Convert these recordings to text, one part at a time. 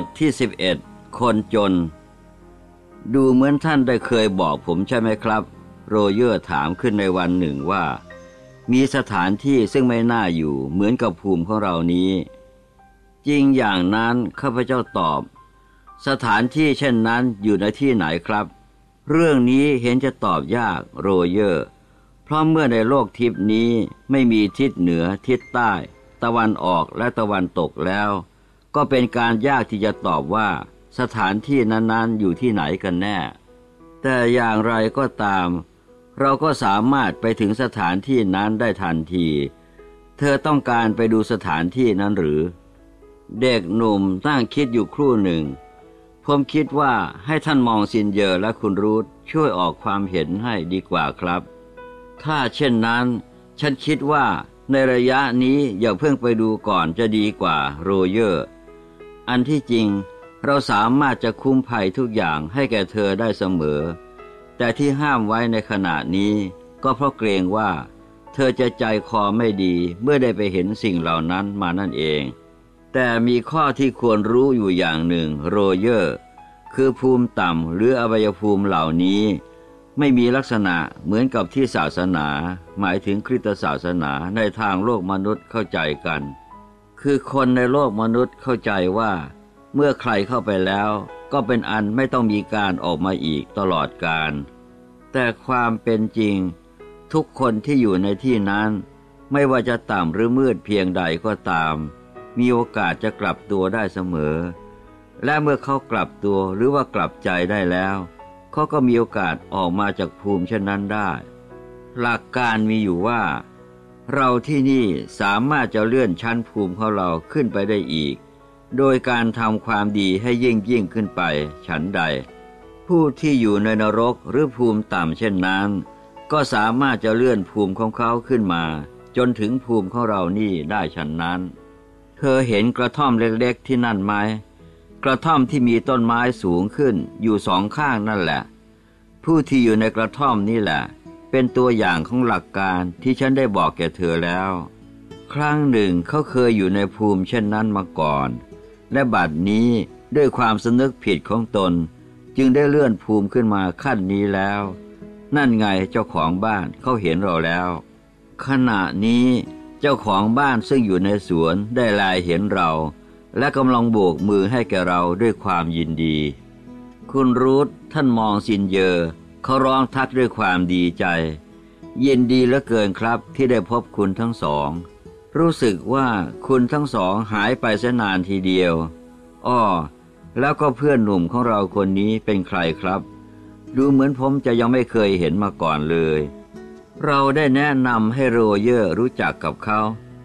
ทที่ 11 คนจน ดูเหมือนท่านได้เคยบอกผมใช่ไหมครับ โรเยอร์ถามขึ้นในวันหนึ่งว่า มีสถานที่ซึ่งไม่น่าอยู่เหมือนกับภูมิของเรานี้ จริงอย่างนั้นข้าพเจ้าตอบ สถานที่เช่นนั้นอยู่ในที่ไหนครับ เรื่องนี้เห็นจะตอบยากโรเยอร์ เพราะเมื่อในโลกทิพนี้ไม่มีทิศเหนือทิศใต้ ตะวันออกและตะวันตกแล้ว ก็เป็นการยากที่จะตอบว่าสถานที่นั้นๆ อยู่ที่ไหนกันแน่ แต่อย่างไรก็ตาม เราก็สามารถไปถึงสถานที่นั้นได้ทันที เธอต้องการไปดูสถานที่นั้นหรือ เด็กหนุ่มตั้งคิดอยู่ครู่หนึ่ง ผมคิดว่าให้ท่านมองซินเยอร์และคุณรูทช่วยออกความเห็นให้ดีกว่าครับ ถ้าเช่นนั้น ฉันคิดว่าในระยะนี้อย่าเพิ่งไปดูก่อนจะดีกว่าโรเยอร์ อันที่จริงเราสามารถจะคุ้มภัยทุกอย่างให้แก่เธอได้เสมอ แต่ที่ห้ามไว้ในขณะนี้ก็เพราะเกรงว่า เธอจะใจคอไม่ดีเมื่อได้ไปเห็นสิ่งเหล่านั้นมานั่นเอง แต่มีข้อที่ควรรู้อยู่อย่างหนึ่งโรเยอร์ คือภูมิต่ำหรืออบายภูมิเหล่านี้ ไม่มีลักษณะเหมือนกับที่ศาสนา หมายถึงคริสตศาสนาในทางโลกมนุษย์เข้าใจกัน คือคนในโลกมนุษย์เข้าใจว่า เมื่อใครเข้าไปแล้ว ก็เป็นอันไม่ต้องมีการออกมาอีกตลอดกาลแต่ความเป็นจริง ทุกคนที่อยู่ในที่นั้น ไม่ว่าจะต่ำหรือมืดเพียงใดก็ตาม มีโอกาสจะกลับตัวได้เสมอ และเมื่อเขากลับตัวหรือว่ากลับใจได้แล้วเขาก็มีโอกาสออกมาจากภูมิเช่นนั้นได้ หลักการมีอยู่ว่า เราที่นี่สามารถจะเลื่อนชั้นภูมิของเราขึ้นไปได้อีก โดยการทำความดีให้ยิ่งยิ่งขึ้นไปฉันใด ผู้ที่อยู่ในนรกหรือภูมิต่ำเช่นนั้น ก็สามารถจะเลื่อนภูมิของเขาขึ้นมา จนถึงภูมิของเรานี่ได้ฉันนั้น เธอเห็นกระท่อมเล็กๆที่นั่นไหมกระท่อมที่มีต้นไม้สูงขึ้นอยู่สองข้างนั่นแหละ ผู้ที่อยู่ในกระท่อมนี่แหละ เป็นตัวอย่างของหลักการที่ฉันได้บอกแก่เธอแล้ว ครั้งหนึ่งเขาเคยอยู่ในภูมิเช่นนั้นมาก่อน และบัดนี้ด้วยความสนึกผิดของตน จึงได้เลื่อนภูมิขึ้นมาขั้นนี้แล้ว นั่นไงเจ้าของบ้านเขาเห็นเราแล้ว ขณะนี้เจ้าของบ้านซึ่งอยู่ในสวนได้ลายเห็นเรา และกำลังโบกมือให้แก่เราด้วยความยินดี คุณรูทท่านมองสินเยอ เขาร้องทักด้วยความดีใจยินดีเหลือเกินครับที่ได้พบคุณทั้งสอง รู้สึกว่าคุณทั้งสองหายไปเสนานทีเดียว อ้อ แล้วก็เพื่อนหนุ่มของเราคนนี้เป็นใครครับ ดูเหมือนผมจะยังไม่เคยเห็นมาก่อนเลย เราได้แนะนำให้โรเยอร์รู้จักกับเขา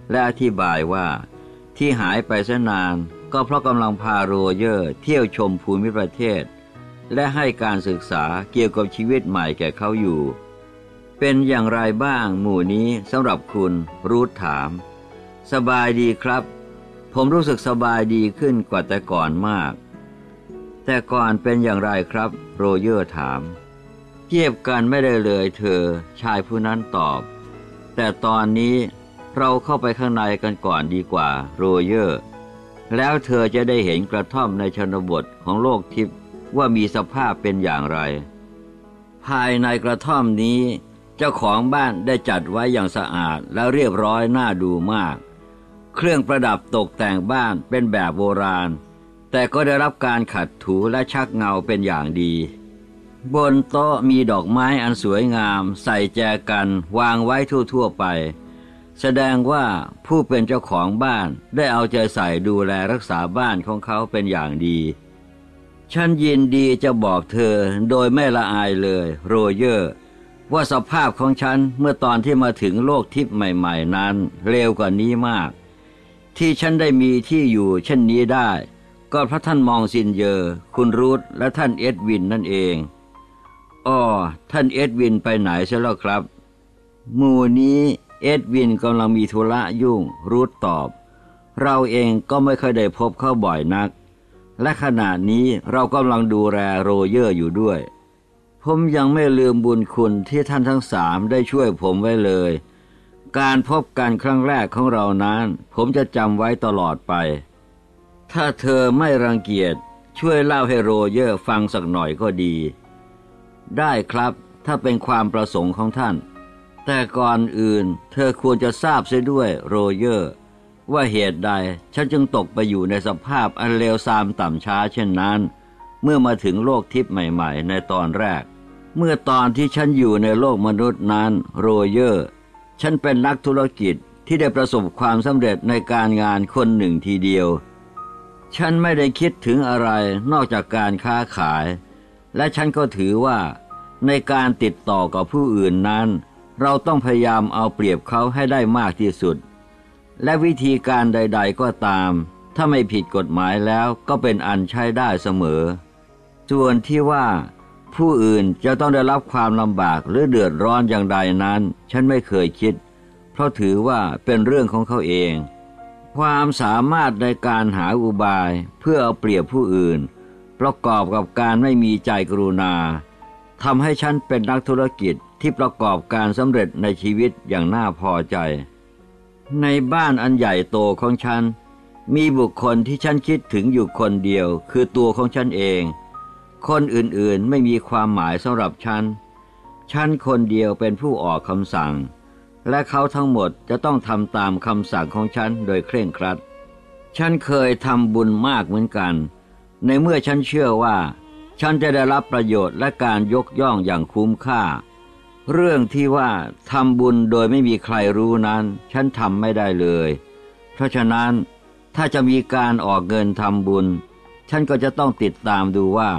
และอธิบายว่าที่หายไปเสียนาน ก็เพราะกำลังพาโรเยอร์เที่ยวชมภูมิประเทศ และให้การศึกษาเกี่ยวกับชีวิตใหม่แก่เขาอยู่ เป็นอย่างไรบ้างหมู่นี้สำหรับคุณรูทถาม สบายดีครับ ผมรู้สึกสบายดีขึ้นกว่าแต่ก่อนมาก แต่ก่อนเป็นอย่างไรครับ โรเยอร์ถาม เทียบกันไม่ได้เลยเธอ ชายผู้นั้นตอบ แต่ตอนนี้เราเข้าไปข้างในกันก่อนดีกว่า โรเยอร์ แล้วเธอจะได้เห็นกระท่อมในชนบทของโลกทิพย์ ว่ามีสภาพเป็นอย่างไร ภายในกระท่อมนี้ เจ้าของบ้านได้จัดไว้อย่างสะอาดและเรียบร้อยน่าดูมาก เครื่องประดับตกแต่งบ้านเป็นแบบโบราณ แต่ก็ได้รับการขัดถูและชักเงาเป็นอย่างดี บนโต๊ะมีดอกไม้อันสวยงาม ใส่แจกันวางไว้ทั่วๆไปแสดงว่าผู้เป็นเจ้าของบ้านได้เอาใจใส่ดูแลรักษาบ้านของเขาเป็นอย่างดี ฉันยินดีจะบอกเธอโดยไม่ละอายเลย โรเยอร์ ว่าสภาพของฉันเมื่อตอนที่มาถึงโลกทิพย์ใหม่ ๆ นั้นเร็วกว่านี้มาก ที่ฉันได้มีที่อยู่เช่นนี้ได้ ก็เพราะท่านมองซินเยอร์คุณรูทและท่านเอ็ดวินนั่นเองอ้อท่านเอ็ดวินไปไหนเสียแล้วครับ หมู่นี้เอ็ดวินกำลังมีธุระยุ่งรูทตอบ เราเองก็ไม่เคยได้พบเขาบ่อยนัก และขณะนี้เรากำลังดูแลโรเยอร์อยู่ด้วย ผมยังไม่ลืมบุญคุณที่ท่านทั้งสามได้ช่วยผมไว้เลย การพบกันครั้งแรกของเรานั้น ผมจะจำไว้ตลอดไป ถ้าเธอไม่รังเกียจช่วยเล่าให้โรเยอร์ฟังสักหน่อยก็ดี ได้ครับถ้าเป็นความประสงค์ของท่าน แต่ก่อนอื่น เธอควรจะทราบเสียด้วยโรเยอร์ ว่าเหตุใดฉันจึงตกไปอยู่ในสภาพอันเลวทรามต่ำช้าเช่นนั้น เมื่อมาถึงโลกทิพย์ใหม่ๆ ในตอนแรก เมื่อตอนที่ฉันอยู่ในโลกมนุษย์นั้นโรเยอร์ ฉันเป็นนักธุรกิจที่ได้ประสบความสำเร็จในการงานคนหนึ่งทีเดียว ฉันไม่ได้คิดถึงอะไรนอกจากการค้าขาย และฉันก็ถือว่าในการติดต่อกับผู้อื่นนั้น เราต้องพยายามเอาเปรียบเขาให้ได้มากที่สุด และวิธีการใด ๆ ก็ตาม ถ้าไม่ผิดกฎหมายแล้วก็เป็นอันใช้ได้เสมอ ส่วนที่ว่า ผู้อื่นจะต้องได้รับความลำบากหรือเดือดร้อนอย่างใดนั้น ฉันไม่เคยคิด เพราะถือว่าเป็นเรื่องของเขาเอง ความสามารถในการหาอุบายเพื่อเอาเปรียบผู้อื่น ประกอบกับการไม่มีใจกรุณาทำให้ฉันเป็นนักธุรกิจที่ประกอบการสำเร็จในชีวิตอย่างน่าพอใจ ในบ้านอันใหญ่โตของฉัน มีบุคคลที่ฉันคิดถึงอยู่คนเดียว คือตัวของฉันเอง คนอื่นๆไม่มีความหมายสำหรับฉัน ฉันคนเดียวเป็นผู้ออกคำสั่ง และเขาทั้งหมดจะต้องทำตามคำสั่งของฉันโดยเคร่งครัด ฉันเคยทำบุญมากเหมือนกัน ในเมื่อฉันเชื่อว่า ฉันจะได้รับประโยชน์และการยกย่องอย่างคุ้มค่า เรื่องที่ว่าทำบุญโดยไม่มีใครรู้นั้น ฉันทำไม่ได้เลย เพราะฉะนั้นถ้าจะมีการออกเงินทำบุญ ฉันก็จะต้องติดตามดูว่า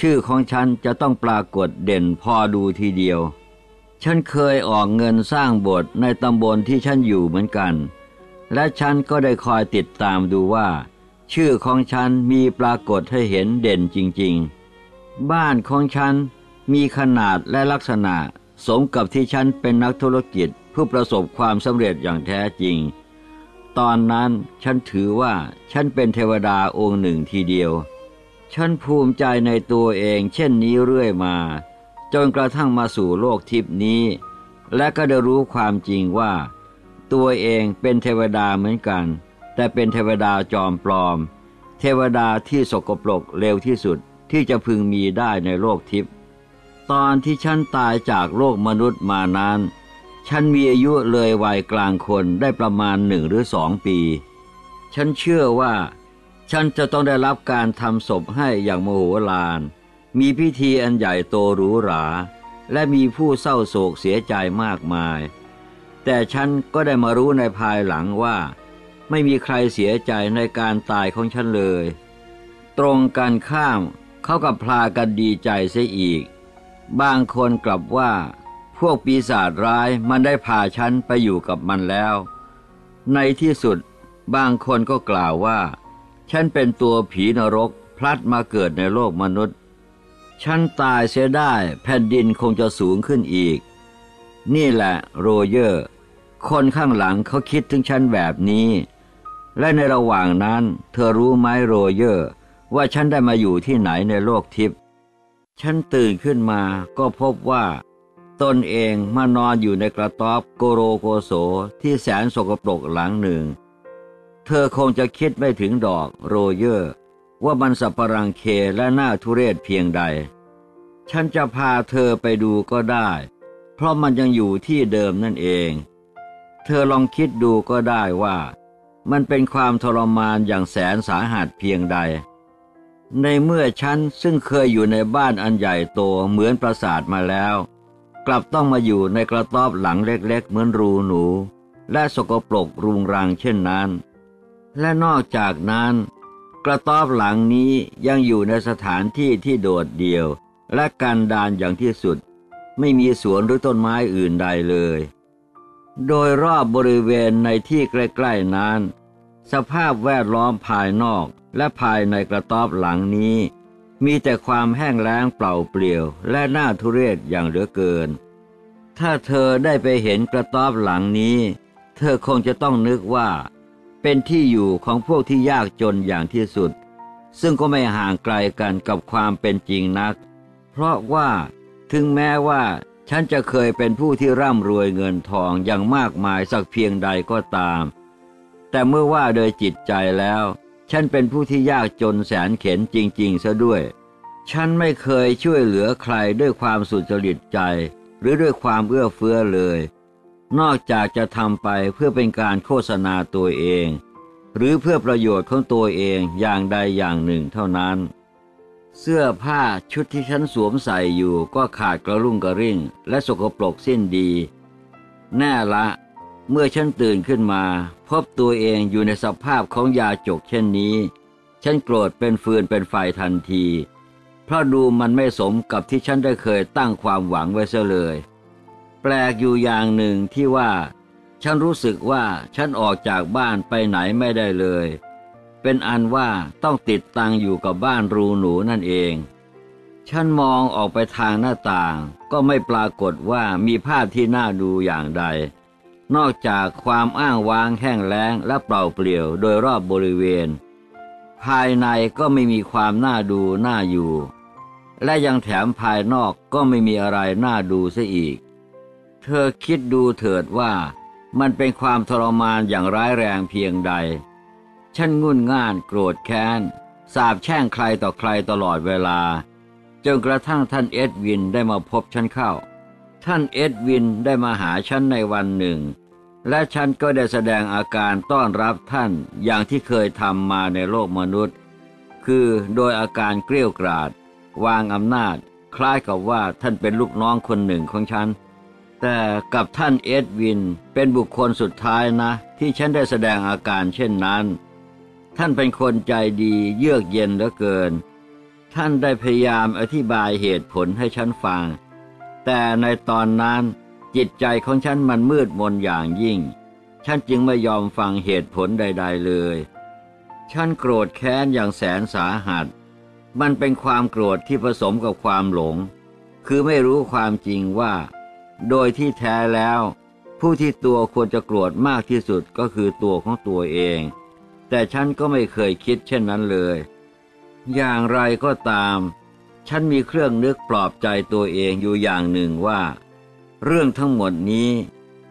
ชื่อของฉันจะต้องปรากฏเด่นพอดูทีเดียว ฉันเคยออกเงินสร้างโบสถ์ในตำบลที่ฉันอยู่เหมือนกัน และฉันก็ได้คอยติดตามดูว่า ชื่อของฉันมีปรากฏให้เห็นเด่นจริง ๆ บ้านของฉันมีขนาดและลักษณะ สมกับที่ฉันเป็นนักธุรกิจผู้ประสบความสำเร็จอย่างแท้จริง ตอนนั้นฉันถือว่าฉันเป็นเทวดาองค์หนึ่งทีเดียว ฉันภูมิใจในตัวเองเช่นนี้เรื่อยมา จนกระทั่งมาสู่โลกทิพนี้ และก็ได้รู้ความจริงว่า ตัวเองเป็นเทวดาเหมือนกัน แต่เป็นเทวดาจอมปลอม เทวดาที่สกปรกเร็วที่สุดที่จะพึงมีได้ในโลกทิพย์ ตอนที่ฉันตายจากโลกมนุษย์มานานฉันมีอายุเลยวัยกลางคนได้ประมาณหนึ่งหรือสองปี ฉันเชื่อว่า ฉันจะต้องได้รับการทำศพให้อย่างโมโหลาน มีพิธีอันใหญ่โตหรูหรา และมีผู้เศร้าโศกเสียใจมากมาย แต่ฉันก็ได้มารู้ในภายหลังว่า ไม่มีใครเสียใจในการตายของฉันเลย ตรงกันข้ามเขากับพลากันดีใจเสียอีก บางคนกลับว่า พวกปีศาจร้ายมันได้พาฉันไปอยู่กับมันแล้ว ในที่สุดบางคนก็กล่าวว่า ฉันเป็นตัวผีนรกพลัดมาเกิดในโลกมนุษย์ ฉันตายเสียได้แผ่นดินคงจะสูงขึ้นอีก นี่แหละโรเยอร์ คนข้างหลังเขาคิดถึงฉันแบบนี้ และในระหว่างนั้น เธอรู้ไหมโรเยอร์ ว่าฉันได้มาอยู่ที่ไหนในโลกทิพย์ ฉันตื่นขึ้นมาก็พบว่า ตนเองมานอนอยู่ในกระต๊อบโกโรโกโสที่แสนสกปรกหลังหนึ่ง เธอคงจะคิดไม่ถึงดอกโรเยอร์ ว่ามันสัปปะรังเคและน่าทุเรศเพียงใด ฉันจะพาเธอไปดูก็ได้ เพราะมันยังอยู่ที่เดิมนั่นเอง เธอลองคิดดูก็ได้ว่า มันเป็นความทรมานอย่างแสนสาหัสเพียงใด ในเมื่อฉันซึ่งเคยอยู่ในบ้านอันใหญ่โตเหมือนปราสาทมาแล้ว กลับต้องมาอยู่ในกระต๊อบหลังเล็กๆ เหมือนรูหนู และสกปรกรุงรังเช่นนั้น และนอกจากนั้น กระต๊อบหลังนี้ยังอยู่ในสถานที่ที่โดดเดี่ยว และกันดานอย่างที่สุด ไม่มีสวนหรือต้นไม้อื่นใดเลย โดยรอบบริเวณในที่ใกล้ๆนั้น สภาพแวดล้อมภายนอก และภายในกระต๊อบหลังนี้ มีแต่ความแห้งแล้งเปล่าเปลี่ยว และน่าทุเรศอย่างเหลือเกิน ถ้าเธอได้ไปเห็นกระต๊อบหลังนี้ เธอคงจะต้องนึกว่า เป็นที่อยู่ของพวกที่ยากจนอย่างที่สุด ซึ่งก็ไม่ห่างไกลกันกับความเป็นจริงนัก เพราะว่าถึงแม้ว่าฉันจะเคยเป็นผู้ที่ร่ำรวยเงินทองอย่างมากมายสักเพียงใดก็ตาม แต่เมื่อว่าโดยจิตใจแล้ว ฉันเป็นผู้ที่ยากจนแสนเข็นจริง ๆ ซะด้วย ฉันไม่เคยช่วยเหลือใครด้วยความสุจริตใจ หรือด้วยความเอื้อเฟื้อเลย นอกจากจะทำไปเพื่อเป็นการโฆษณาตัวเอง หรือเพื่อประโยชน์ของตัวเองอย่างใดอย่างหนึ่งเท่านั้น เสื้อผ้าชุดที่ฉันสวมใส่อยู่ก็ขาดกระรุ่งกระริ่ง และสกปรกสิ้นดี แน่ละ เมื่อฉันตื่นขึ้นมา พบตัวเองอยู่ในสภาพของยาจกเช่นนี้ ฉันโกรธเป็นฟืนเป็นไฟทันที เพราะดูมันไม่สมกับที่ฉันได้เคยตั้งความหวังไว้เสียเลย แปลกอยู่อย่างหนึ่งที่ว่า ฉันรู้สึกว่าฉันออกจากบ้านไปไหนไม่ได้เลย เป็นอันว่าต้องติดตังอยู่กับบ้านรูหนูนั่นเอง ฉันมองออกไปทางหน้าต่าง ก็ไม่ปรากฏว่ามีภาพที่น่าดูอย่างใด นอกจากความอ้างว้างแห้งแล้งและเปล่าเปลี่ยวโดยรอบบริเวณ ภายในก็ไม่มีความน่าดูน่าอยู่ และยังแถมภายนอกก็ไม่มีอะไรน่าดูซะอีก เธอคิดดูเถิดว่ามันเป็นความทรมานอย่างร้ายแรงเพียงใด ฉันงุ่นง่านโกรธแค้น สาบแช่งใครต่อใครตลอดเวลา จนกระทั่งท่านเอ็ดวินได้มาพบฉันเข้า ท่านเอ็ดวินได้มาหาฉันในวันหนึ่ง และฉันก็ได้แสดงอาการต้อนรับท่านอย่างที่เคยทำมาในโลกมนุษย์ คือโดยอาการเกลี้ยกราด วางอำนาจ คล้ายกับว่าท่านเป็นลูกน้องคนหนึ่งของฉัน แต่กับท่านเอ็ดวินเป็นบุคคลสุดท้ายนะ ที่ฉันได้แสดงอาการเช่นนั้น ท่านเป็นคนใจดีเยือกเย็นเหลือเกิน ท่านได้พยายามอธิบายเหตุผลให้ฉันฟัง แต่ในตอนนั้น จิตใจของฉันมันมืดมนอย่างยิ่ง ฉันจึงไม่ยอมฟังเหตุผลใด ๆเลย ฉันโกรธแค้นอย่างแสนสาหัส มันเป็นความโกรธที่ผสมกับความหลง คือไม่รู้ความจริงว่า โดยที่แท้แล้ว ผู้ที่ตัวควรจะโกรธมากที่สุดก็คือตัวของตัวเอง แต่ฉันก็ไม่เคยคิดเช่นนั้นเลย อย่างไรก็ตาม ฉันมีเครื่องนึกปลอบใจตัวเองอยู่อย่างหนึ่งว่า เรื่องทั้งหมดนี้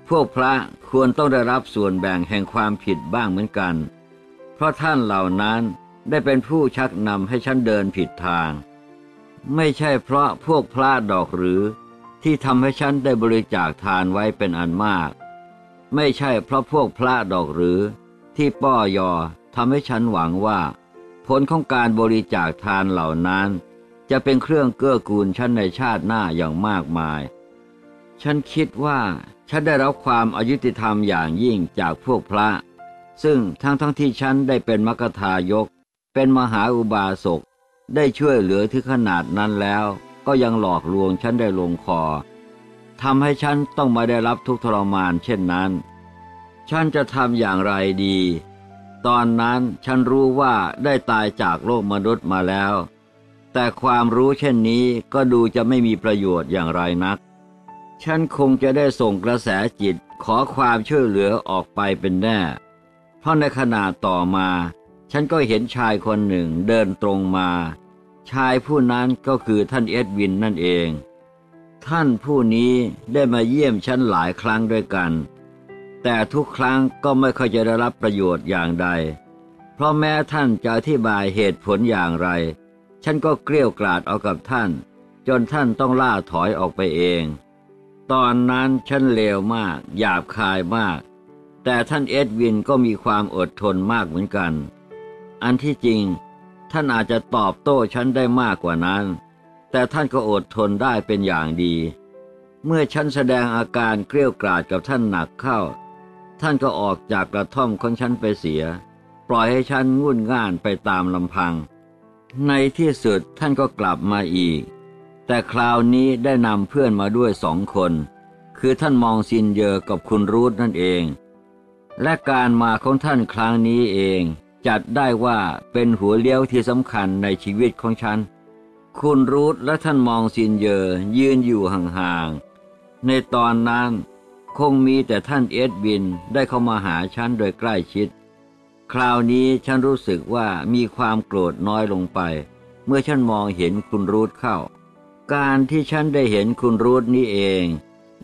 พวกพระควรต้องได้รับส่วนแบ่งแห่งความผิดบ้างเหมือนกัน เพราะท่านเหล่านั้นได้เป็นผู้ชักนำให้ฉันเดินผิดทาง ไม่ใช่เพราะพวกพระดอกหรือ ที่ทำให้ฉันได้บริจาคทานไว้เป็นอันมาก ไม่ใช่เพราะพวกพระดอกหรือ ที่ป้อยอทำให้ฉันหวังว่า ผลของการบริจาคทานเหล่านั้น จะเป็นเครื่องเกื้อกูลฉันในชาติหน้าอย่างมากมาย ฉันคิดว่าฉันได้รับความอายุติธรรมอย่างยิ่งจากพวกพระ ซึ่งทั้งทั้งที่ฉันได้เป็นมกทายก เป็นมหาอุบาสกได้ช่วยเหลือที่ขนาดนั้นแล้ว ก็ยังหลอกลวงฉันได้ลงคอทำให้ฉันต้องมาได้รับทุกทรมานเช่นนั้น ฉันจะทำอย่างไรดี ตอนนั้นฉันรู้ว่าได้ตายจากโลกมนุษย์มาแล้ว แต่ความรู้เช่นนี้ก็ดูจะไม่มีประโยชน์อย่างไรนัก ฉันคงจะได้ส่งกระแสจิตขอความช่วยเหลือออกไปเป็นแน่ เพราะในขณะต่อมา ฉันก็เห็นชายคนหนึ่งเดินตรงมา ชายผู้นั้นก็คือท่านเอ็ดวินนั่นเอง ท่านผู้นี้ได้มาเยี่ยมฉันหลายครั้งด้วยกัน แต่ทุกครั้งก็ไม่ค่อยจะได้รับประโยชน์อย่างใด เพราะแม้ท่านจะอธิบายเหตุผลอย่างไร ฉันก็เกลี้ยกล่อมเอากับท่าน จนท่านต้องล่าถอยออกไปเอง ตอนนั้นฉันเลวมาก หยาบคายมาก แต่ท่านเอ็ดวินก็มีความอดทนมากเหมือนกัน อันที่จริง ท่านอาจจะตอบโต้ฉันได้มากกว่านั้น แต่ท่านก็อดทนได้เป็นอย่างดี เมื่อฉันแสดงอาการเกลี้ยกล่อมกับท่านหนักเข้า ท่านก็ออกจากกระท่อมของฉันไปเสีย ปล่อยให้ฉันงุ่นง่านไปตามลำพัง ในที่สุดท่านก็กลับมาอีก แต่คราวนี้ได้นำเพื่อนมาด้วยสองคน คือท่านมองซินเยอกับคุณรูทนั่นเอง และการมาของท่านครั้งนี้เอง จัดได้ว่าเป็นหัวเลี้ยวที่สำคัญในชีวิตของฉัน คุณรูทและท่านมองซินเยอยืนอยู่ห่างๆ ในตอนนั้นคงมีแต่ท่านเอ็ดวินได้เข้ามาหาฉันโดยใกล้ชิด คราวนี้ฉันรู้สึกว่ามีความโกรธน้อยลงไป เมื่อฉันมองเห็นคุณรูทเข้า การที่ฉันได้เห็นคุณรูทนี้เอง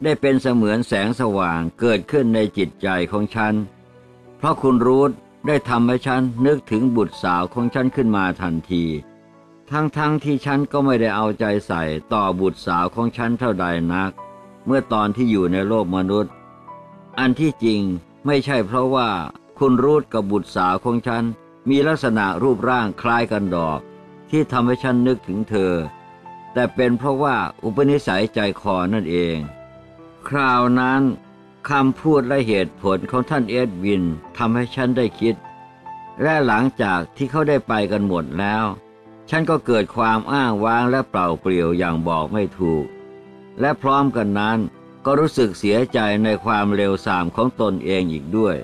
ได้เป็นเสมือนแสงสว่างเกิดขึ้นในจิตใจของฉัน เพราะคุณรูทได้ทำให้ฉันนึกถึงบุตรสาวของฉันขึ้นมาทันที ทั้งๆทที่ฉันก็ไม่ได้เอาใจใส่ต่อบุตรสาวของฉันเท่าใดนัก เมื่อตอนที่อยู่ในโลกมนุษย์ อันที่จริงไม่ใช่เพราะว่าคุณรูดกับบุตรสาวของฉันมีลักษณะรูปร่างคล้ายกันดอก ที่ทำให้ฉันนึกถึงเธอ แต่เป็นเพราะว่าอุปนิสัยใจคอนั่นเอง คราวนั้นคำพูดและเหตุผลของท่านเอ็ดวินทำให้ฉันได้คิด และหลังจากที่เขาได้ไปกันหมดแล้ว ฉันก็เกิดความอ้างว้างและเปล่าเปลี่ยวอย่างบอกไม่ถูก และพร้อมกันนั้นก็รู้สึกเสียใจในความเร็วสามของตนเองอีกด้วย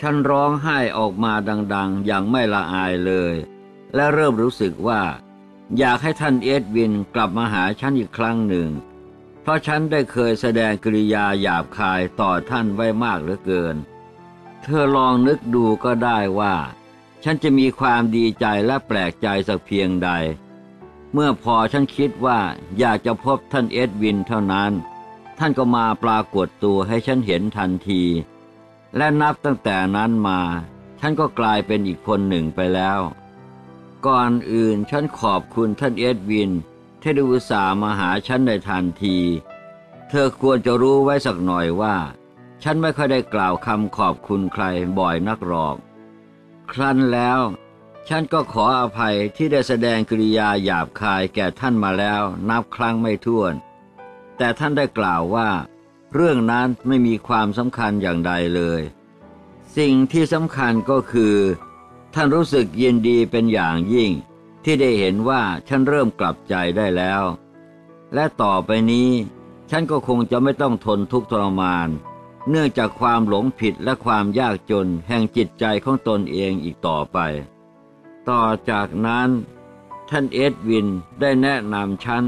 ฉันร้องไห้ออกมาดัง ๆ อย่างไม่ละอายเลย และเริ่มรู้สึกว่า อยากให้ท่านเอ็ดวินกลับมาหาฉันอีกครั้งหนึ่ง เพราะฉันได้เคยแสดงกริยาหยาบคายต่อท่านไว้มากเหลือเกิน เธอลองนึกดูก็ได้ว่า ฉันจะมีความดีใจและแปลกใจสักเพียงใด เมื่อพอฉันคิดว่าอยากจะพบท่านเอ็ดวินเท่านั้น ท่านก็มาปรากฏตัวให้ฉันเห็นทันที และนับตั้งแต่นั้นมา ฉันก็กลายเป็นอีกคนหนึ่งไปแล้ว ก่อนอื่นฉันขอบคุณท่านเอ็ดวินที่ดูสามาหาฉันในทันที เธอควรจะรู้ไว้สักหน่อยว่า ฉันไม่ค่อยได้กล่าวคำขอบคุณใครบ่อยนักหรอก ครั้นแล้ว ฉันก็ขออภัยที่ได้แสดงกริยาหยาบคายแก่ท่านมาแล้วนับครั้งไม่ถ้วน แต่ท่านได้กล่าวว่า เรื่องนั้นไม่มีความสำคัญอย่างใดเลย สิ่งที่สำคัญก็คือ ท่านรู้สึกยินดีเป็นอย่างยิ่ง ที่ได้เห็นว่าฉันเริ่มกลับใจได้แล้ว และต่อไปนี้ ฉันก็คงจะไม่ต้องทนทุกข์ทรมาน เนื่องจากความหลงผิดและความยากจนแห่งจิตใจของตนเองอีกต่อไป ต่อจากนั้น ท่านเอ็ดวินได้แนะนำฉัน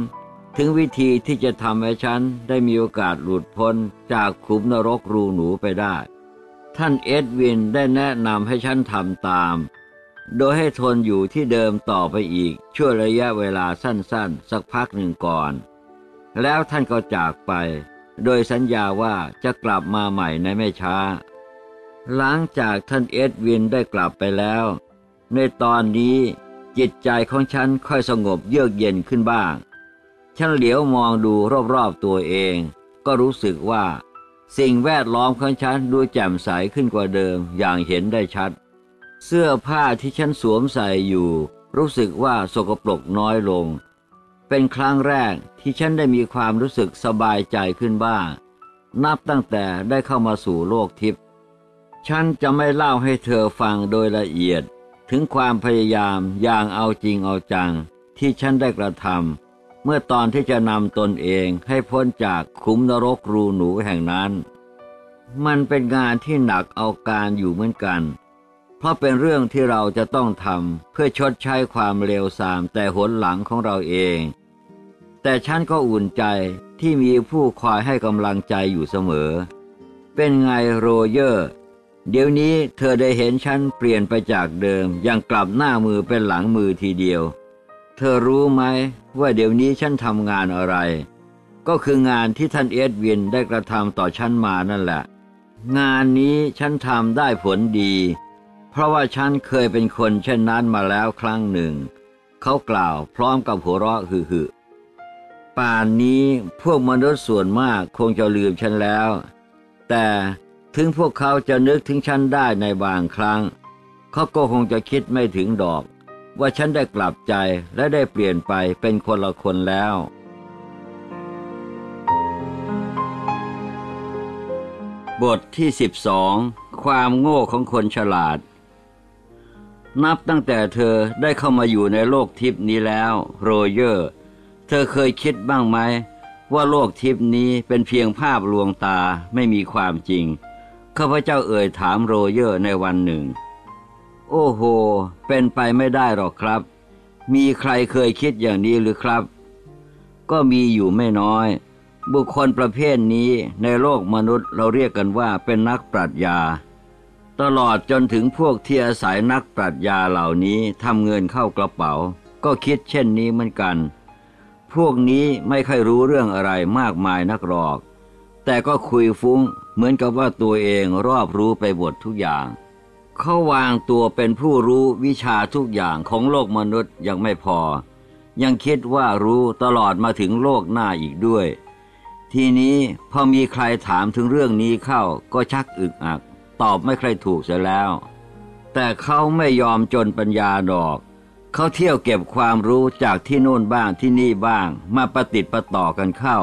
ถึงวิธีที่จะทำให้ฉันได้มีโอกาสหลุดพ้นจากขุมนรกรูหนูไปได้ ท่านเอ็ดวินได้แนะนำให้ฉันทำตาม โดยให้ทนอยู่ที่เดิมต่อไปอีกช่วงระยะเวลาสั้นๆ สักพักหนึ่งก่อน แล้วท่านก็จากไป โดยสัญญาว่าจะกลับมาใหม่ในไม่ช้า หลังจากท่านเอ็ดวินได้กลับไปแล้ว ในตอนนี้จิตใจของฉันค่อยสงบเยือกเย็นขึ้นบ้าง ฉันเหลียวมองดูรอบๆตัวเอง ก็รู้สึกว่า สิ่งแวดล้อมของฉันดูแจ่มใสขึ้นกว่าเดิมอย่างเห็นได้ชัด เสื้อผ้าที่ฉันสวมใส่อยู่ รู้สึกว่าสกปรกน้อยลง เป็นครั้งแรกที่ฉันได้มีความรู้สึกสบายใจขึ้นบ้าง นับตั้งแต่ได้เข้ามาสู่โลกทิพย์ฉันจะไม่เล่าให้เธอฟังโดยละเอียด ถึงความพยายามอย่างเอาจริงเอาจัง ที่ฉันได้กระทำเมื่อตอนที่จะนำตนเองให้พ้นจากขุมนรกรูหนูแห่งนั้น มันเป็นงานที่หนักเอาการอยู่เหมือนกัน เพราะเป็นเรื่องที่เราจะต้องทำเพื่อชดใช้ความเลวทรามแต่หนหลังของเราเอง แต่ฉันก็อุ่นใจที่มีผู้คอยให้กำลังใจอยู่เสมอ เป็นไงโรเยอร์ เดี๋ยวนี้เธอได้เห็นฉันเปลี่ยนไปจากเดิมยังกลับหน้ามือเป็นหลังมือทีเดียว เธอรู้ไหมว่าเดี๋ยวนี้ฉันทำงานอะไร ก็คืองานที่ท่านเอ็ดวินได้กระทำต่อฉันมานั่นแหละ งานนี้ฉันทำได้ผลดี เพราะว่าฉันเคยเป็นคนเช่นนั้นมาแล้วครั้งหนึ่ง เขากล่าวพร้อมกับหัวเราะฮือๆป่านนี้พวกมนุษย์ส่วนมากคงจะลืมฉันแล้ว แต่ถึงพวกเขาจะนึกถึงฉันได้ในบางครั้ง เขาก็คงจะคิดไม่ถึงดอก ว่าฉันได้กลับใจและได้เปลี่ยนไปเป็นคนละคนแล้ว บทที่สิบสองความโง่ของคนฉลาด นับตั้งแต่เธอได้เข้ามาอยู่ในโลกทิพย์นี้แล้ว โรเยอร์ เธอเคยคิดบ้างไหม ว่าโลกทิพย์นี้เป็นเพียงภาพลวงตาไม่มีความจริง ข้าพเจ้าเอ่ยถามโรเยอร์ในวันหนึ่ง โอ้โห เป็นไปไม่ได้หรอกครับ มีใครเคยคิดอย่างนี้หรือครับ ก็มีอยู่ไม่น้อย บุคคลประเภทนี้ในโลกมนุษย์เราเรียกกันว่าเป็นนักปรัชญา ตลอดจนถึงพวกที่อาศัยนักปรัชญาเหล่านี้ทำเงินเข้ากระเป๋า ก็คิดเช่นนี้เหมือนกัน พวกนี้ไม่ค่อยรู้เรื่องอะไรมากมายนักหรอก แต่ก็คุยฟุ้งเหมือนกับว่าตัวเองรอบรู้ไปหมดทุกอย่าง เขาวางตัวเป็นผู้รู้วิชาทุกอย่างของโลกมนุษย์ยังไม่พอ ยังคิดว่ารู้ตลอดมาถึงโลกหน้าอีกด้วย ทีนี้พอมีใครถามถึงเรื่องนี้เข้าก็ชักอึกอัก ตอบไม่ใครถูกเสียแล้ว แต่เขาไม่ยอมจนปัญญาดอก เขาเที่ยวเก็บความรู้จากที่โน่นบ้างที่นี่บ้าง มาประติดประต่อกันเข้า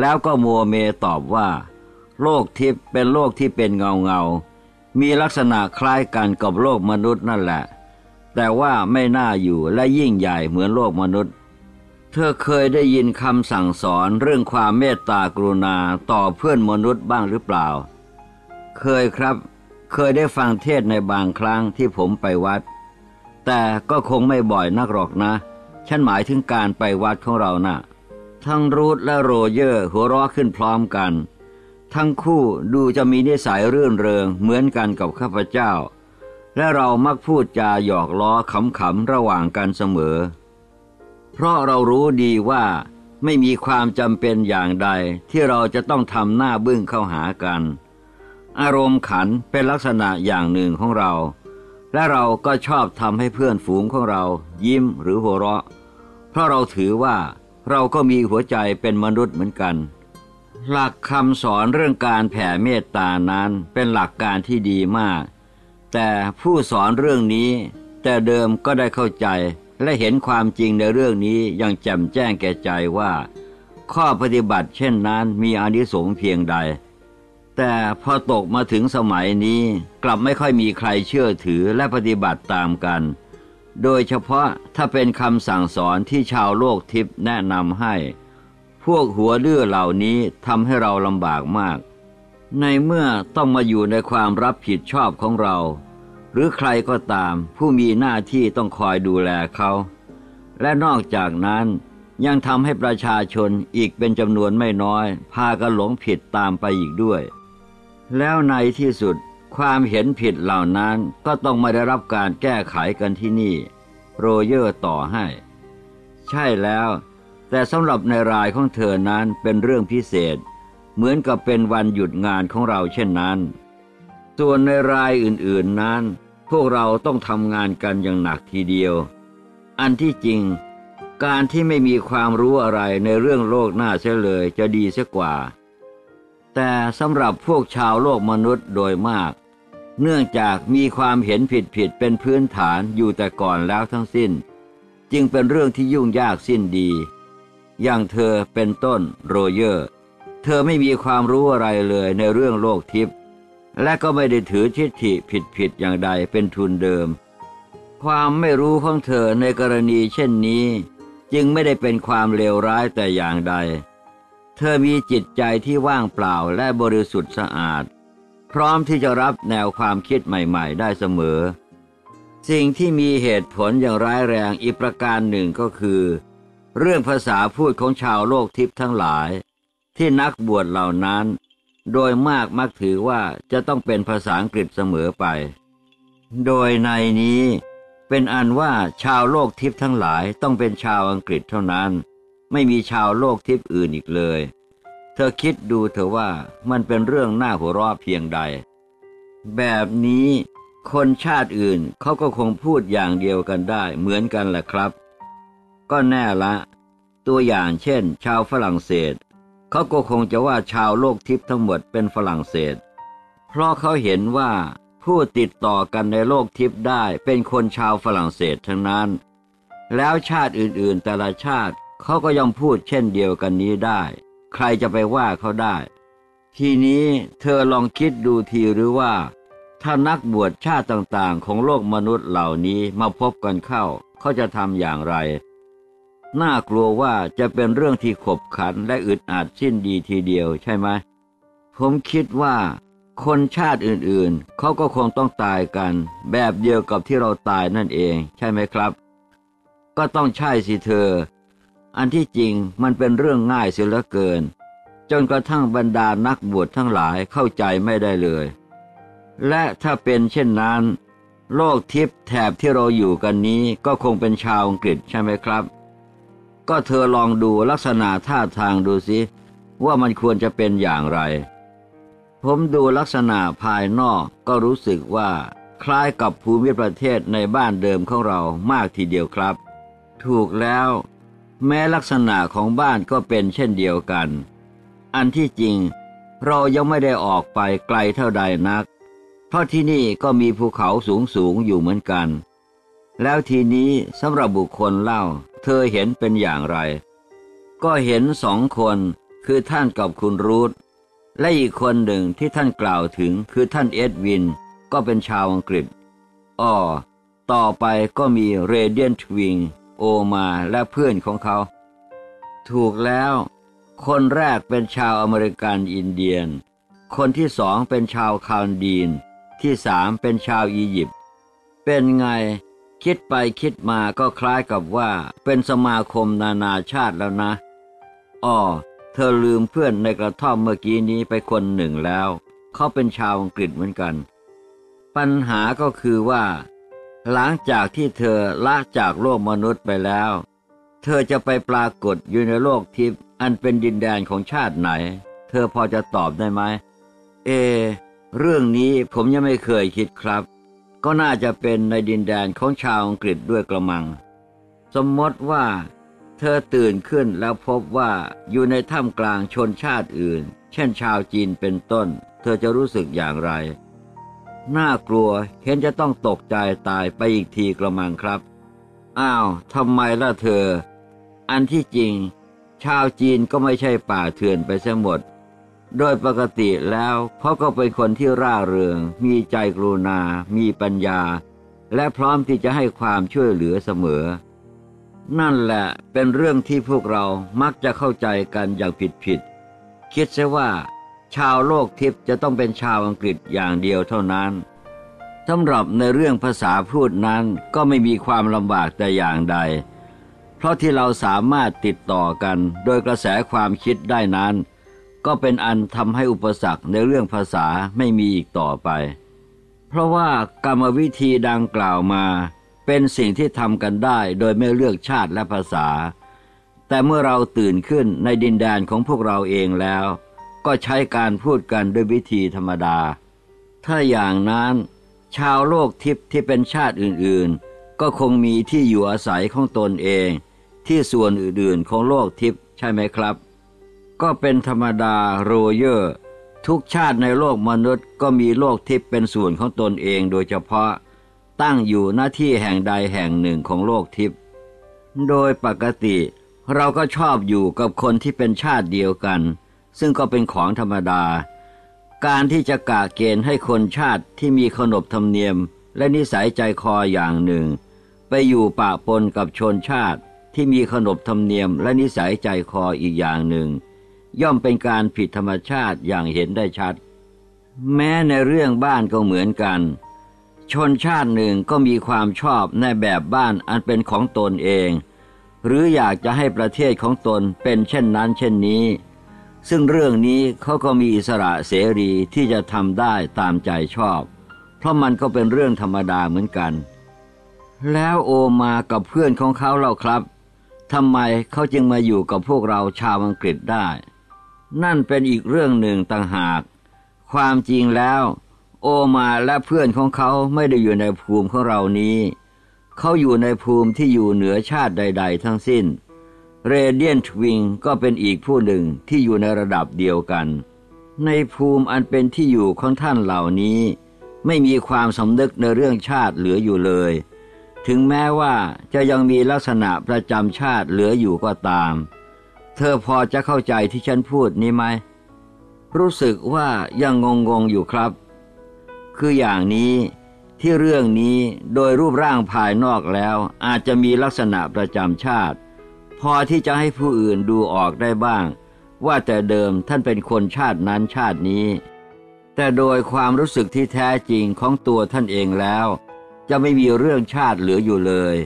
แล้วก็มัวเมตอบว่า โลกทิพย์เป็นโลกที่เป็นเงาเงาๆมีลักษณะคล้ายกันกับโลกมนุษย์นั่นแหละ แต่ว่าไม่น่าอยู่และยิ่งใหญ่เหมือนโลกมนุษย์เธอเคยได้ยินคำสั่งสอนเรื่องความเมตตากรุณาต่อเพื่อนมนุษย์บ้างหรือเปล่า เคยครับ เคยได้ฟังเทศในบางครั้งที่ผมไปวัด แต่ก็คงไม่บ่อยนักหรอกนะ ฉันหมายถึงการไปวัดของเรานะ่ะ ทั้งรูทและโรเยอร์หัวเราะขึ้นพร้อมกัน ทั้งคู่ดูจะมีนิสัยรื่นเริงเหมือนกันกับข้าพเจ้า และเรามักพูดจาหยอกล้อขำๆระหว่างกันเสมอ เพราะเรารู้ดีว่าไม่มีความจำเป็นอย่างใดที่เราจะต้องทำหน้าบึ้งเข้าหากัน อารมณ์ขันเป็นลักษณะอย่างหนึ่งของเรา และเราก็ชอบทำให้เพื่อนฝูงของเรายิ้มหรือหัวเราะ เพราะเราถือว่าเราก็มีหัวใจเป็นมนุษย์เหมือนกัน หลักคำสอนเรื่องการแผ่เมตตานั้นเป็นหลักการที่ดีมาก แต่ผู้สอนเรื่องนี้ แต่เดิมก็ได้เข้าใจและเห็นความจริงในเรื่องนี้อย่างแจ่มแจ้งแก่ใจว่า ข้อปฏิบัติเช่นนั้นมีอนิสงส์เพียงใด แต่พอตกมาถึงสมัยนี้กลับไม่ค่อยมีใครเชื่อถือและปฏิบัติตามกัน โดยเฉพาะถ้าเป็นคำสั่งสอนที่ชาวโลกทิพย์แนะนำให้ พวกหัวดื้อเหล่านี้ทำให้เราลำบากมาก ในเมื่อต้องมาอยู่ในความรับผิดชอบของเรา หรือใครก็ตามผู้มีหน้าที่ต้องคอยดูแลเขา และนอกจากนั้นยังทำให้ประชาชนอีกเป็นจำนวนไม่น้อย พากันหลงผิดตามไปอีกด้วย แล้วในที่สุดความเห็นผิดเหล่านั้นก็ต้องมาได้รับการแก้ไขกันที่นี่ โรเยอร์ต่อให้ ใช่แล้ว แต่สำหรับในรายของเธอนั้นเป็นเรื่องพิเศษ เหมือนกับเป็นวันหยุดงานของเราเช่นนั้น ส่วนในรายอื่นๆนั้น พวกเราต้องทำงานกันอย่างหนักทีเดียว อันที่จริง การที่ไม่มีความรู้อะไรในเรื่องโลกหน้าเสียเลยจะดีเสียกว่า แต่สำหรับพวกชาวโลกมนุษย์โดยมาก เนื่องจากมีความเห็นผิดๆเป็นพื้นฐานอยู่แต่ก่อนแล้วทั้งสิ้น จึงเป็นเรื่องที่ยุ่งยากสิ้นดี อย่างเธอเป็นต้นโรเยอร์ เธอไม่มีความรู้อะไรเลยในเรื่องโลกทิพย์และก็ไม่ได้ถือทิฏฐิผิดๆอย่างใดเป็นทุนเดิม ความไม่รู้ของเธอในกรณีเช่นนี้ จึงไม่ได้เป็นความเลวร้ายแต่อย่างใด เธอมีจิตใจที่ว่างเปล่าและบริสุทธิ์สะอาด พร้อมที่จะรับแนวความคิดใหม่ๆ ได้เสมอ สิ่งที่มีเหตุผลอย่างร้ายแรงอีกประการหนึ่งก็คือ เรื่องภาษาพูดของชาวโลกทิพย์ทั้งหลาย ที่นักบวชเหล่านั้น โดยมากมักถือว่าจะต้องเป็นภาษาอังกฤษเสมอไป โดยในนี้เป็นอันว่าชาวโลกทิพย์ทั้งหลายต้องเป็นชาวอังกฤษเท่านั้น ไม่มีชาวโลกทิพย์อื่นอีกเลย เธอคิดดูเถอว่ามันเป็นเรื่องน่าหัวเราะเพียงใด แบบนี้คนชาติอื่นเขาก็คงพูดอย่างเดียวกันได้เหมือนกันแหละครับ ก็แน่ละ ตัวอย่างเช่น ชาวฝรั่งเศสเขาก็คงจะว่าชาวโลกทิพย์ทั้งหมดเป็นฝรั่งเศส เพราะเขาเห็นว่าผู้ติดต่อกันในโลกทิพย์ได้เป็นคนชาวฝรั่งเศสทั้งนั้น แล้วชาติอื่นๆแต่ละชาติ เขาก็ยังพูดเช่นเดียวกันนี้ได้ ใครจะไปว่าเขาได้ ทีนี้เธอลองคิดดูทีหรือว่า ถ้านักบวชชาติต่างๆ ของโลกมนุษย์เหล่านี้มาพบกันเข้า เขาจะทำอย่างไร น่ากลัวว่าจะเป็นเรื่องที่ขบขันและอึดอัดสิ้นดีทีเดียวใช่ไหมผมคิดว่า คนชาติอื่นๆ เขาก็คงต้องตายกัน แบบเดียวกับที่เราตายนั่นเอง ใช่ไหมครับ ก็ต้องใช่สิเธอ อันที่จริงมันเป็นเรื่องง่ายเสียเหลือเกิน จนกระทั่งบรรดานักบวชทั้งหลายเข้าใจไม่ได้เลย และถ้าเป็นเช่นนั้น โลกทิพย์แถบที่เราอยู่กันนี้ก็คงเป็นชาวอังกฤษใช่ไหมครับ ก็เธอลองดูลักษณะท่าทางดูสิว่ามันควรจะเป็นอย่างไร ผมดูลักษณะภายนอกก็รู้สึกว่าคล้ายกับภูมิประเทศในบ้านเดิมของเรามากทีเดียวครับ ถูกแล้ว แม้ลักษณะของบ้านก็เป็นเช่นเดียวกัน อันที่จริง เรายังไม่ได้ออกไปไกลเท่าใดนัก เพราะที่นี่ก็มีภูเขาสูงสูงอยู่เหมือนกัน แล้วทีนี้สำหรับบุคคลเล่า เธอเห็นเป็นอย่างไร ก็เห็นสองคนคือท่านกับคุณรูทและอีกคนหนึ่งที่ท่านกล่าวถึงคือท่านเอ็ดวิน ก็เป็นชาวอังกฤษ อ้อ ต่อไปก็มีเรเดียนทวิง โอมาและเพื่อนของเขา ถูกแล้ว คนแรกเป็นชาวอเมริกันอินเดียน คนที่สองเป็นชาวคาลดีน ที่สามเป็นชาวอียิปต์เป็นไงคิดไปคิดมาก็คล้ายกับว่าเป็นสมาคมนานาชาติแล้วนะอ้อเธอลืมเพื่อนในกระท่อมเมื่อกี้นี้ไปคนหนึ่งแล้ว เขาเป็นชาวอังกฤษเหมือนกัน ปัญหาก็คือว่า หลังจากที่เธอละจากโลกมนุษย์ไปแล้ว เธอจะไปปรากฏอยู่ในโลกทิพย์อันเป็นดินแดนของชาติไหน เธอพอจะตอบได้ไหม เอ เรื่องนี้ผมยังไม่เคยคิดครับ ก็น่าจะเป็นในดินแดนของชาวอังกฤษด้วยกระมัง สมมติว่า เธอตื่นขึ้นแล้วพบว่าอยู่ในถ้ำกลางชนชาติอื่น เช่นชาวจีนเป็นต้น เธอจะรู้สึกอย่างไร น่ากลัวเห็นจะต้องตกใจตายไปอีกทีกระมังครับ อ้าวทำไมล่ะเธอ อันที่จริง ชาวจีนก็ไม่ใช่ป่าเถื่อนไปเสียหมด โดยปกติแล้วเขาก็เป็นคนที่ร่าเริง มีใจกรุณา มีปัญญา และพร้อมที่จะให้ความช่วยเหลือเสมอ นั่นแหละเป็นเรื่องที่พวกเรามักจะเข้าใจกันอย่างผิดๆคิดซะว่า ชาวโลกทิพย์จะต้องเป็นชาวอังกฤษอย่างเดียวเท่านั้นสำหรับในเรื่องภาษาพูดนั้นก็ไม่มีความลำบากแต่อย่างใด เพราะที่เราสามารถติดต่อกันโดยกระแสความคิดได้นั้น ก็เป็นอันทำให้อุปสรรคในเรื่องภาษาไม่มีอีกต่อไป เพราะว่ากรรมวิธีดังกล่าวมา เป็นสิ่งที่ทำกันได้โดยไม่เลือกชาติและภาษา แต่เมื่อเราตื่นขึ้นในดินแดนของพวกเราเองแล้ว ก็ใช้การพูดกันด้วยวิธีธรรมดา ถ้าอย่างนั้นชาวโลกทิพย์ที่เป็นชาติอื่นๆ ก็คงมีที่อยู่อาศัยของตนเอง ที่ส่วนอื่นๆของโลกทิพย์ใช่ไหมครับ ก็เป็นธรรมดาโรเยอร์ ทุกชาติในโลกมนุษย์ก็มีโลกทิพย์เป็นส่วนของตนเองโดยเฉพาะ ตั้งอยู่หน้าที่แห่งใดแห่งหนึ่งของโลกทิพย์โดยปกติ เราก็ชอบอยู่กับคนที่เป็นชาติเดียวกัน ซึ่งก็เป็นของธรรมดา การที่จะกะเกณฑ์ให้คนชาติที่มีขนบธรรมเนียม และนิสัยใจคออย่างหนึ่ง ไปอยู่ปะปนกับชนชาติที่มีขนบธรรมเนียมและนิสัยใจคออีกอย่างหนึ่ง ย่อมเป็นการผิดธรรมชาติอย่างเห็นได้ชัด แม้ในเรื่องบ้านก็เหมือนกัน ชนชาติหนึ่งก็มีความชอบในแบบบ้านอันเป็นของตนเอง หรืออยากจะให้ประเทศของตนเป็นเช่นนั้นเช่นนี้ ซึ่งเรื่องนี้เขาก็มีอิสระเสรีที่จะทำได้ตามใจชอบ เพราะมันก็เป็นเรื่องธรรมดาเหมือนกัน แล้วโอมากับเพื่อนของเขาเล่าครับทำไมเขาจึงมาอยู่กับพวกเราชาวอังกฤษได้ นั่นเป็นอีกเรื่องหนึ่งต่างหาก ความจริงแล้ว โอมาและเพื่อนของเขาไม่ได้อยู่ในภูมิของเรานี้ เขาอยู่ในภูมิที่อยู่เหนือชาติใด ๆ ทั้งสิ้น เรเดียนทวิงก็เป็นอีกผู้หนึ่งที่อยู่ในระดับเดียวกัน ในภูมิอันเป็นที่อยู่ของท่านเหล่านี้ ไม่มีความสำนึกในเรื่องชาติเหลืออยู่เลย ถึงแม้ว่าจะยังมีลักษณะประจำชาติเหลืออยู่ก็ตาม เธอพอจะเข้าใจที่ฉันพูดนี้ไหม รู้สึกว่ายังงงงๆอยู่ครับ คืออย่างนี้ที่เรื่องนี้โดยรูปร่างภายนอกแล้วอาจจะมีลักษณะประจำชาติ พอที่จะให้ผู้อื่นดูออกได้บ้าง ว่าแต่เดิมท่านเป็นคนชาตินั้นชาตินี้ แต่โดยความรู้สึกที่แท้จริงของตัวท่านเองแล้ว จะไม่มีเรื่องชาติเหลืออยู่เลย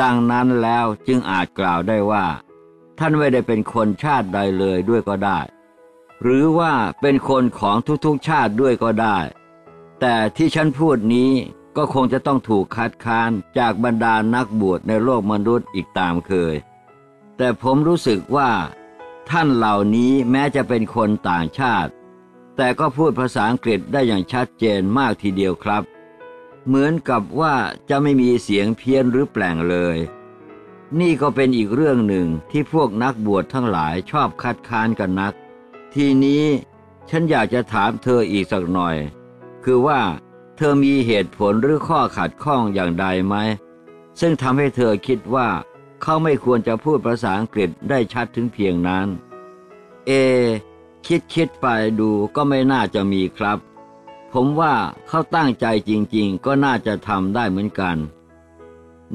ดังนั้นแล้วจึงอาจกล่าวได้ว่า ท่านไม่ได้เป็นคนชาติใดเลยด้วยก็ได้ หรือว่าเป็นคนของทุกๆชาติด้วยก็ได้ แต่ที่ฉันพูดนี้ก็คงจะต้องถูกคัดค้านจากบรรดานักบวชในโลกมนุษย์อีกตามเคย แต่ผมรู้สึกว่า ท่านเหล่านี้แม้จะเป็นคนต่างชาติ แต่ก็พูดภาษาอังกฤษได้อย่างชัดเจนมากทีเดียวครับ เหมือนกับว่าจะไม่มีเสียงเพี้ยนหรือแปลงเลย นี่ก็เป็นอีกเรื่องหนึ่งที่พวกนักบวชทั้งหลายชอบคัดค้านกันนัก ทีนี้ฉันอยากจะถามเธออีกสักหน่อย คือว่าเธอมีเหตุผลหรือข้อขัดข้องอย่างใดไหม ซึ่งทำให้เธอคิดว่า เขาไม่ควรจะพูดภาษาอังกฤษได้ชัดถึงเพียงนั้น เอ คิดคิดไปดูก็ไม่น่าจะมีครับ ผมว่าเขาตั้งใจจริงๆ ก็น่าจะทำได้เหมือนกัน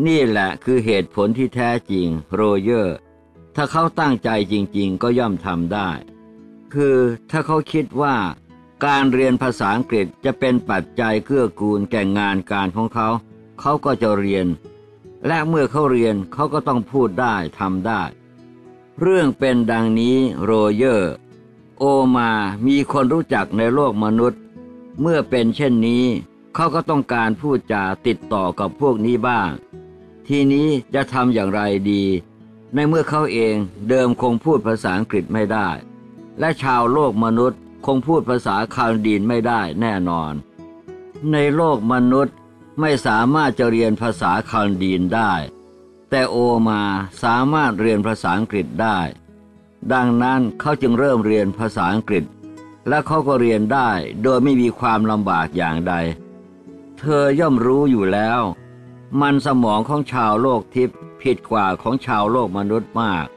นี่แหละคือเหตุผลที่แท้จริง โรเยอร์ ถ้าเขาตั้งใจจริงๆ ก็ย่อมทำได้ คือถ้าเขาคิดว่าการเรียนภาษาอังกฤษจะเป็นปัจจัยเกื้อกูลแก่งานการของเขา เขาก็จะเรียน และเมื่อเขาเรียนเขาก็ต้องพูดได้ทำได้ เรื่องเป็นดังนี้โรเยอร์ โอมามีคนรู้จักในโลกมนุษย์ เมื่อเป็นเช่นนี้ เขาก็ต้องการพูดจาติดต่อกับพวกนี้บ้าง ทีนี้จะทำอย่างไรดี ในเมื่อเขาเองเดิมคงพูดภาษาอังกฤษไม่ได้ และชาวโลกมนุษย์คงพูดภาษาคาลดีนไม่ได้แน่นอน ในโลกมนุษย์ ไม่สามารถจะเรียนภาษาคาลดีนได้ แต่โอมาสามารถเรียนภาษาอังกฤษได้ ดังนั้นเขาจึงเริ่มเรียนภาษาอังกฤษ และเขาก็เรียนได้โดยไม่มีความลำบากอย่างใด เธอย่อมรู้อยู่แล้ว มันสมองของชาวโลกทิพย์ผิดกว่าของชาวโลกมนุษย์มาก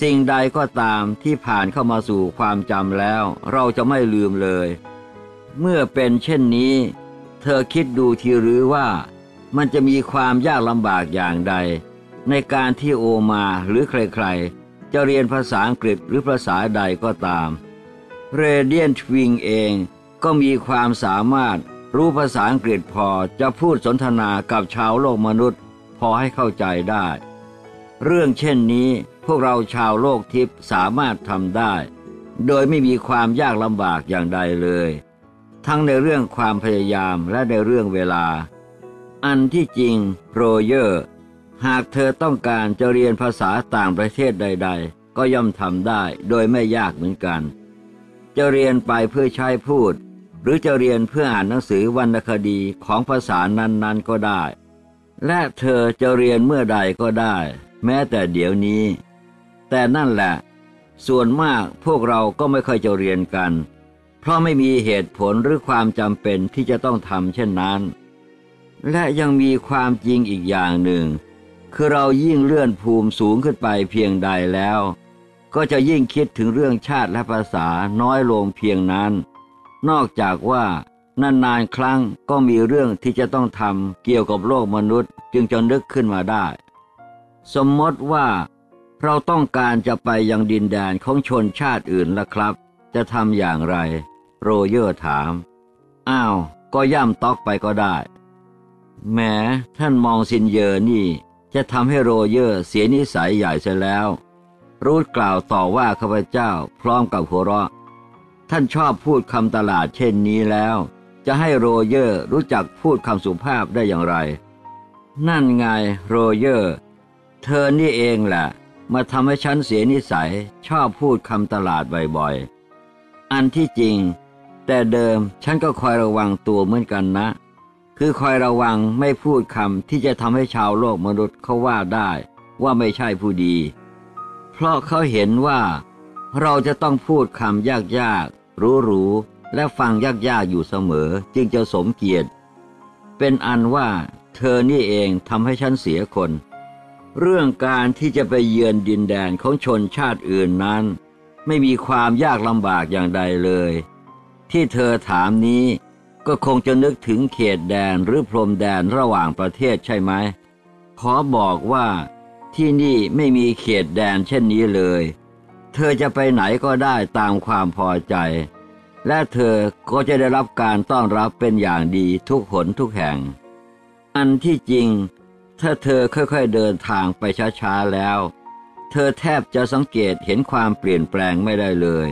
สิ่งใดก็ตามที่ผ่านเข้ามาสู่ความจำแล้ว เราจะไม่ลืมเลย เมื่อเป็นเช่นนี้ เธอคิดดูทีหรือว่า มันจะมีความยากลำบากอย่างใด ในการที่โอมาหรือใครๆ จะเรียนภาษาอังกฤษหรือภาษาใดก็ตามเรเดียนทวิงเองก็มีความสามารถรู้ภาษาอังกฤษพอจะพูดสนทนากับชาวโลกมนุษย์ พอให้เข้าใจได้ เรื่องเช่นนี้พวกเราชาวโลกทิพย์สามารถทำได้ โดยไม่มีความยากลำบากอย่างใดเลย ทั้งในเรื่องความพยายามและในเรื่องเวลา อันที่จริงโรเยอร์ หากเธอต้องการจะเรียนภาษาต่างประเทศใด ๆ ก็ย่อมทำได้โดยไม่ยากเหมือนกัน จะเรียนไปเพื่อใช้พูด หรือจะเรียนเพื่ออ่านหนังสือวรรณคดีของภาษานั้นๆก็ได้ และเธอจะเรียนเมื่อใดก็ได้ แม้แต่เดี๋ยวนี้ แต่นั่นแหละ ส่วนมากพวกเราก็ไม่ค่อยจะเรียนกัน เพราะไม่มีเหตุผลหรือความจำเป็นที่จะต้องทำเช่นนั้น และยังมีความจริงอีกอย่างหนึ่ง คือเรายิ่งเลื่อนภูมิสูงขึ้นไปเพียงใดแล้ว ก็จะยิ่งคิดถึงเรื่องชาติและภาษาน้อยลงเพียงนั้น นอกจากว่านานๆครั้งก็มีเรื่องที่จะต้องทำเกี่ยวกับโลกมนุษย์จึงจะนึกขึ้นมาได้ สมมติว่าเราต้องการจะไปยังดินแดนของชนชาติอื่นละครับ จะทำอย่างไร โรเยอร์ถาม อ้าว ก็ย่ำต๊อกไปก็ได้ แหม ท่านมองซินเยอร์นี่ จะทำให้โรเยอร์เสียนิสัยใหญ่เสียแล้ว รูทกล่าวต่อว่าข้าพเจ้าพร้อมกับหัวเราะ ท่านชอบพูดคำตลาดเช่นนี้แล้ว จะให้โรเยอร์รู้จักพูดคำสุภาพได้อย่างไร นั่นไงโรเยอร์ เธอนี่เองแหละมาทำให้ฉันเสียนิสัยชอบพูดคำตลาดบ่อยๆ อันที่จริง แต่เดิมฉันก็คอยระวังตัวเหมือนกันนะ คือคอยระวังไม่พูดคำที่จะทำให้ชาวโลกมนุษย์เขาว่าได้ ว่าไม่ใช่ผู้ดี เพราะเขาเห็นว่า เราจะต้องพูดคำยากๆรู้ๆและฟังยากๆอยู่เสมอ จึงจะสมเกียรติ เป็นอันว่า เธอนี่เองทำให้ฉันเสียคน เรื่องการที่จะไปเยือนดินแดนของชนชาติอื่นนั้น ไม่มีความยากลำบากอย่างใดเลย ที่เธอถามนี้ก็คงจะนึกถึงเขตแดนหรือพรมแดนระหว่างประเทศใช่ไหม ขอบอกว่าที่นี่ไม่มีเขตแดนเช่นนี้เลย เธอจะไปไหนก็ได้ตามความพอใจ และเธอก็จะได้รับการต้อนรับเป็นอย่างดีทุกหนทุกแห่ง อันที่จริง ถ้าเธอค่อยๆเดินทางไปช้าๆแล้ว เธอแทบจะสังเกตเห็นความเปลี่ยนแปลงไม่ได้เลย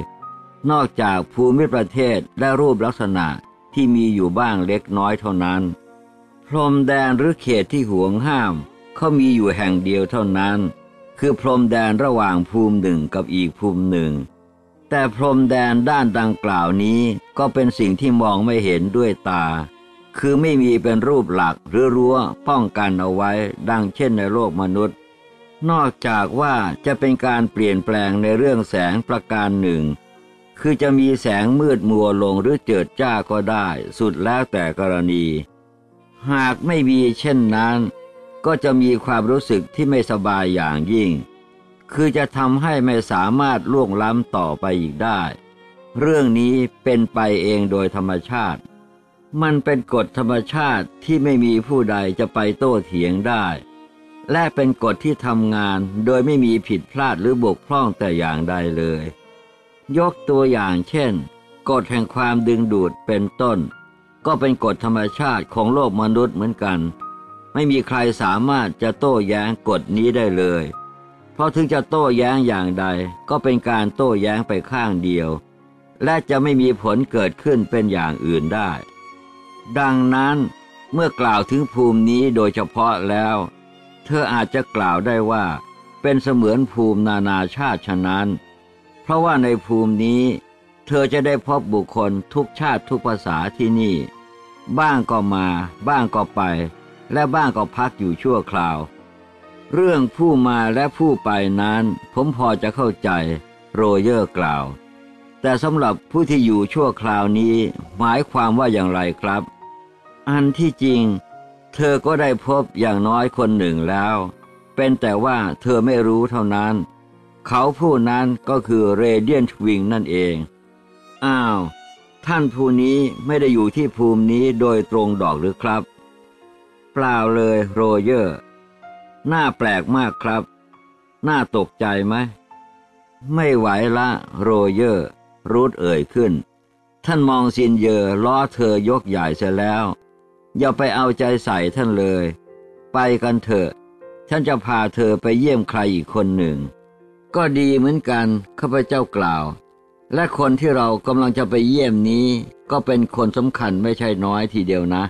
นอกจากภูมิประเทศและรูปลักษณะที่มีอยู่บ้างเล็กน้อยเท่านั้น พรมแดนหรือเขตที่ห่วงห้ามเขามีอยู่แห่งเดียวเท่านั้น คือพรมแดนระหว่างภูมิหนึ่งกับอีกภูมิหนึ่ง แต่พรมแดนด้านดังกล่าวนี้ก็เป็นสิ่งที่มองไม่เห็นด้วยตา คือไม่มีเป็นรูปหลักหรือรั้วป้องกันเอาไว้ดังเช่นในโลกมนุษย์ นอกจากว่าจะเป็นการเปลี่ยนแปลงในเรื่องแสงประการหนึ่ง คือจะมีแสงมืดมัวลงหรือเจิดจ้าก็ได้ สุดแล้วแต่กรณี หากไม่มีเช่นนั้น ก็จะมีความรู้สึกที่ไม่สบายอย่างยิ่ง คือจะทำให้ไม่สามารถล่วงล้ำต่อไปอีกได้ เรื่องนี้เป็นไปเองโดยธรรมชาติ มันเป็นกฎธรรมชาติที่ไม่มีผู้ใดจะไปโต้เถียงได้ และเป็นกฎที่ทำงานโดยไม่มีผิดพลาดหรือบกพร่องแต่อย่างใดเลย ยกตัวอย่างเช่น กฎแห่งความดึงดูดเป็นต้น ก็เป็นกฎธรรมชาติของโลกมนุษย์เหมือนกัน ไม่มีใครสามารถจะโต้แย้งกฎนี้ได้เลย เพราะถึงจะโต้แย้งอย่างใด ก็เป็นการโต้แย้งไปข้างเดียว และจะไม่มีผลเกิดขึ้นเป็นอย่างอื่นได้ ดังนั้นเมื่อกล่าวถึงภูมินี้โดยเฉพาะแล้ว เธออาจจะกล่าวได้ว่า เป็นเสมือนภูมินานาชาติฉะนั้น เพราะว่าในภูมินี้ เธอจะได้พบบุคคลทุกชาติทุกภาษาที่นี่ บ้างก็มา บ้างก็ไป และบ้างก็พักอยู่ชั่วคราว เรื่องผู้มาและผู้ไปนั้นผมพอจะเข้าใจ โรเยอร์กล่าว แต่สำหรับผู้ที่อยู่ชั่วคราวนี้หมายความว่าอย่างไรครับ อันที่จริง เธอก็ได้พบอย่างน้อยคนหนึ่งแล้ว เป็นแต่ว่าเธอไม่รู้เท่านั้น เขาผู้นั้นก็คือเรเดียนวิงนั่นเอง อ้าว ท่านผู้นี้ไม่ได้อยู่ที่ภูมินี้โดยตรงดอกหรือครับ เปล่าเลยโรเยอร์ น่าแปลกมากครับ น่าตกใจไหม ไม่ไหวละโรเยอร์ รูทเอ่ยขึ้น ท่านมองซินเยอร์ล้อเธอยกใหญ่เสียแล้ว อย่าไปเอาใจใส่ท่านเลย ไปกันเถอะ ฉันจะพาเธอไปเยี่ยมใครอีกคนหนึ่ง ก็ดีเหมือนกันข้าพเจ้ากล่าว และคนที่เรากำลังจะไปเยี่ยมนี้ ก็เป็นคนสำคัญไม่ใช่น้อยทีเดียวนะ